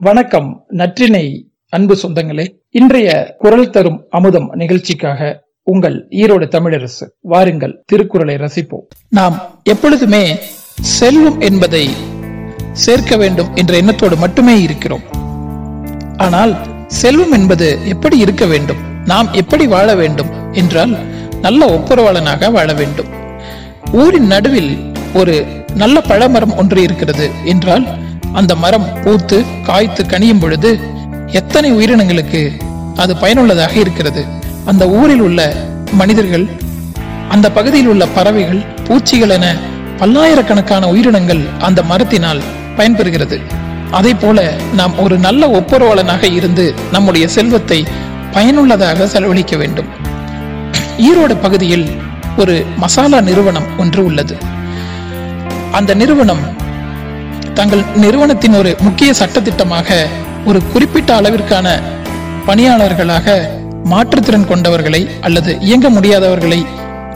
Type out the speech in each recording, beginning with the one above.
வணக்கம் நற்றினை அன்பு சொந்தங்களே. இன்றைய குரல் தரும் அமுதம் நிகழ்ச்சிக்காக உங்கள் ஈரோடு தமிழரசு வாருங்கள் திருக்குறளை ரசிப்போம். நாம் எப்பொழுதுமே செல்வம் என்பதை சேர்க்க வேண்டும் என்ற எண்ணத்தோடு மட்டுமே இருக்கிறோம். ஆனால் செல்வம் என்பது எப்படி இருக்க வேண்டும்? நாம் எப்படி வாழ வேண்டும் என்றால் நல்ல ஒப்புரவாளனாக வாழ வேண்டும். ஊரின் நடுவில் ஒரு நல்ல பழமரம் ஒன்று இருக்கிறது என்றால் அந்த மரம் பூத்து காய்த்து கனியும் பொழுது எத்தனை உயிரினங்களுக்கு அது பயனுள்ளதாக இருக்கிறது? அந்த ஊரில் உள்ள மனிதர்கள் அந்த பகுதியில் உள்ள பறவைகள் பூச்சிகள் என பல்லாயிரக்கணக்கான உயிரினங்கள் அந்த மரத்தினால் பயன்பெறுகிறது. அதே போல நாம் ஒரு நல்ல ஒப்புரவாளனாக இருந்து நம்முடைய செல்வத்தை பயனுள்ளதாக செலவழிக்க வேண்டும். ஈரோடு பகுதியில் ஒரு மசாலா நிறுவனம் ஒன்று உள்ளது. அந்த நிறுவனம் தங்கள் நிறுவனத்தின் ஒரு முக்கிய சட்டத்திட்டமாக ஒரு குறிப்பிட்ட அளவிற்கான பணியாளர்களாக மாற்றுத்திறன் கொண்டவர்களை அல்லது இயங்க முடியாதவர்களை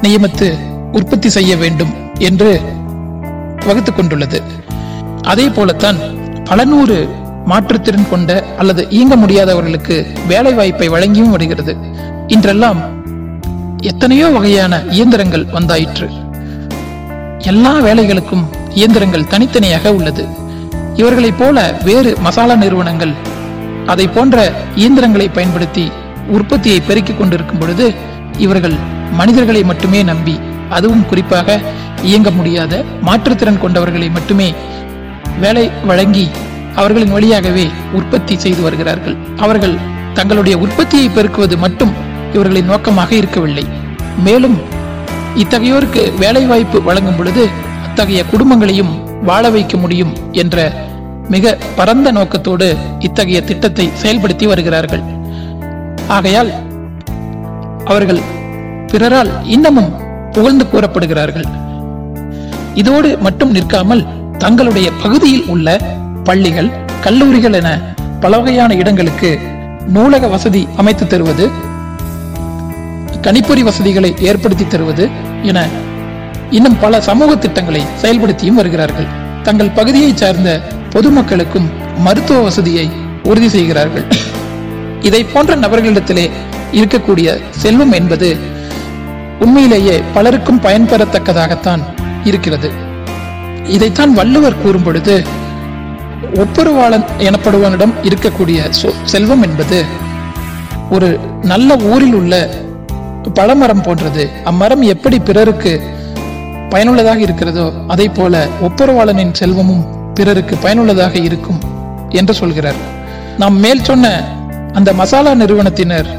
நியமித்து உற்பத்தி செய்ய வேண்டும் என்று வகுத்து கொண்டுள்ளது. அதே போலத்தான் பல நூறு மாற்றுத்திறன் கொண்ட அல்லது இயங்க முடியாதவர்களுக்கு வேலை வாய்ப்பை வழங்கியும் வருகிறது. இன்றெல்லாம் எத்தனையோ வகையான இயந்திரங்கள் வந்தாயிற்று. எல்லா வேலைகளுக்கும் இயந்திரங்கள் தனித்தனியாக உள்ளது. இவர்களைப் போல வேறு மசாலா நிறுவனங்கள் அதை போன்ற இயந்திரங்களை பயன்படுத்தி உற்பத்தியை பெருக்கிக் கொண்டிருக்கும் பொழுது இவர்கள் மனிதர்களை மட்டுமே நம்பி அதுவும் குறிப்பாக இயங்க முடியாத மாற்றுத்திறன் கொண்டவர்களை மட்டுமே வேலை வழங்கி அவர்களின் வழியாகவே உற்பத்தி செய்து வருகிறார்கள். அவர்கள் தங்களுடைய உற்பத்தியை பெருக்குவது மட்டும் இவர்களின் நோக்கமாக இருக்கவில்லை. மேலும் இத்தகையோருக்கு வேலை வாய்ப்பு வழங்கும் பொழுது அத்தகைய குடும்பங்களையும் வாழ வைக்க முடியும் என்ற மிக பரந்த நோக்கத்தோடு இத்தகைய திட்டத்தை செயல்படுத்தி வருகிறார்கள். ஆகையால் அவர்கள் பிறரால் இன்னமும் புகழ்ந்து கூறப்படுகிறார்கள். இதோடு மட்டும் நிற்காமல் தங்களுடைய பகுதியில் உள்ள பள்ளிகள் கல்லூரிகள் என பல வகையான இடங்களுக்கு நூலக வசதி அமைத்து தருவது கணிப்பொறி வசதிகளை ஏற்படுத்தி தருவது என இன்னும் பல சமூக திட்டங்களை செயல்படுத்தியும் வருகிறார்கள். தங்கள் பகுதியை சார்ந்த பொதுமக்களுக்கும் மருத்துவ வசதியை உறுதி செய்கிறார்கள். இதை போன்ற நபர்களிடத்திலே இருக்கக்கூடிய செல்வம் என்பது உண்மையிலேயே பலருக்கும் பயன்பெறத்தக்கதாகத்தான் இருக்கிறது. இதைத்தான் வள்ளுவர் கூறும் பொழுது ஒப்புரவாளன் எனப்படுவனிடம் இருக்கக்கூடிய செல்வம் என்பது ஒரு நல்ல ஊரில் உள்ள பழமரம் போன்றது. அம்மரம் எப்படி பிறருக்கு பயனுள்ளதாக இருக்கிறதோ அதை போல ஒப்புரவாளனின் செல்வமும் பிறருக்கு பயனுள்ளதாக இருக்கும் என்று சொல்கிறார். நாம் மேல் சொன்ன அந்த மசாலா நிறுவனத்தினர்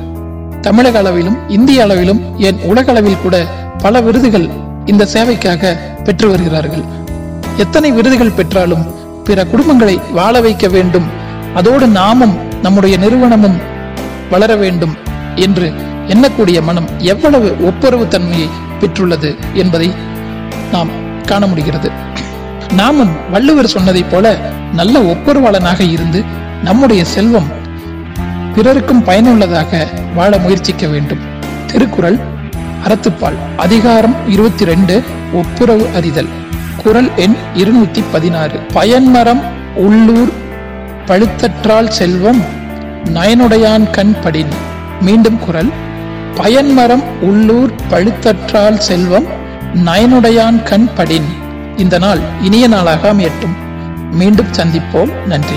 தமிழக அளவிலும் இந்திய அளவிலும் என் உலக அளவில் கூட பல விருதுகள் இந்த சேவைக்காக பெற்று வருகிறார்கள். எத்தனை விருதுகள் பெற்றாலும் பிற குடும்பங்களை வாழ வைக்க வேண்டும். அதோடு நாமும் நம்முடைய நிறுவனமும் வளர வேண்டும் என்று எண்ணக்கூடிய மனம் எவ்வளவு ஒப்புரவு தன்மையை பெற்றுள்ளது என்பதை நாம் காண முடிகிறது. நாமும் வள்ளுவர் சொன்னதைப் போல நல்ல ஒப்புரவாளனாக இருந்து நம்முடைய செல்வம் பிறருக்கும் பயனுள்ளதாக வாழ முயற்சிக்க வேண்டும். திருக்குறள் அறத்துப்பால் அதிகாரம் இருபத்தி ரெண்டு ஒப்புரவு அறிதல். குரல் எண் இருநூத்தி பதினாறு பயன்மரம் உள்ளூர் பழுத்தற்றால் செல்வம் நயனுடையான் கண் படின். மீண்டும் குரல் பயன்மரம் உள்ளூர் பழுத்தற்றால் செல்வம் நயனுடையான் கண் படின். இந்த நாள் இனிய நாளாக அமையட்டும். மீண்டும் சந்திப்போம். நன்றி.